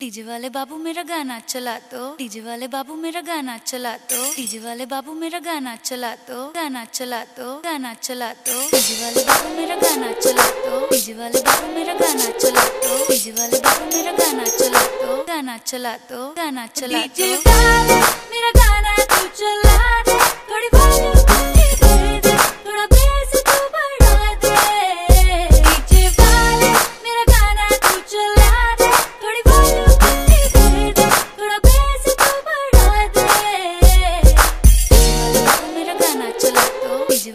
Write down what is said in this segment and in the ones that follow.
DJ वाले बाबू मेरा गाना चला तो डीजे वाले बाबू मेरा गाना चला तो डीजे वाले बाबू मेरा गाना चला तो गाना चला तो गाना चला तो डीजे वाले बाबू मेरा गाना चला तो डीजे वाले बाबू मेरा गाना चला तो डीजे वाले बाबू मेरा गाना चला तो गाना चला तो गाना चला तो मेरा गाना तू चला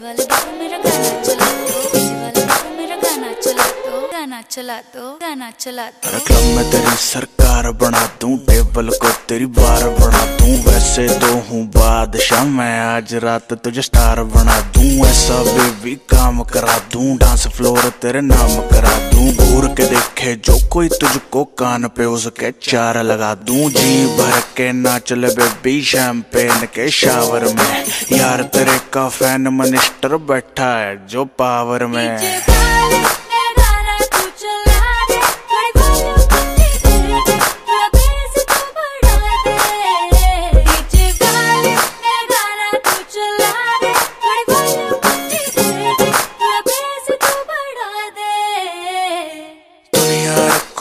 वाले बाबू मेरा गाना चला दो वाले बाबू मेरा गाना चला दो गाना चला दो गाना चला दो में तेरी सरकार बना दूँ, टेबल को तेरी बार बना दूँ, वैसे तो हूँ बादशाह, मैं आज रात तुझे स्टार बना दूँ, ऐसा बेबी काम करा दूँ डांस फ्लोर तेरे नाम करा दूँ, घूर के देखे जो कोई तुझको कान पे उसके चार लगा दूँ। जी भर के नाच ले बेबी शैम्पेन के शावर में। यार तेरे का फ़ैन मनिस्टर बैठा है जो पावर में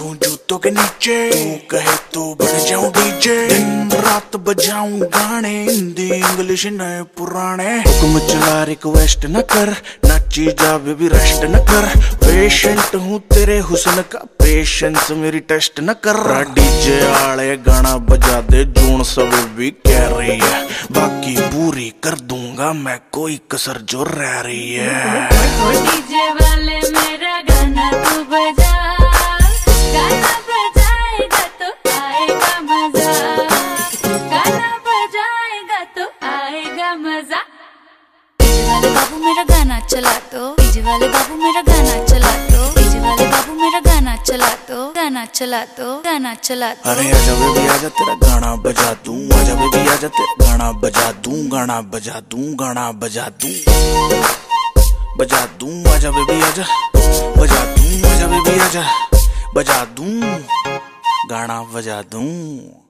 रखूँ जूतों के नीचे। तू कहे तो बन जाऊँ डीजे। दिन रात बजाऊं गाने। हिंदी, इंग्लिश नए पुराने। हुक्म चला रिक्वेस्ट न कर। नाची जा बेबी रेस्ट न कर। पेशेंट हूँ तेरे हुस्न का। पेशेंस मेरी टेस्ट न कर। डीजे आले गाना बजा दे। जून सब भी कह रही है। बाकी पूरी कर दूँगा मैं। कोई कसर जो रह रही है। मेरा गाना चला दो डीजे वाले बाबू, मेरा गाना चला दो डीजे वाले बाबू, मेरा गाना चला दो गाना चला दो गाना चला दो अरे आजा बेबी आजा तेरा गाना बजा दूँ। आजा बेबी आजा तेरा गाना बजा दूँ। गाना बजा दूँ, गाना बजा दूँ। बजा दूँ आजा बेबी आजा बजा दूँ आजा बेबी आजा बजा दूँ, गाना बजा दूँ।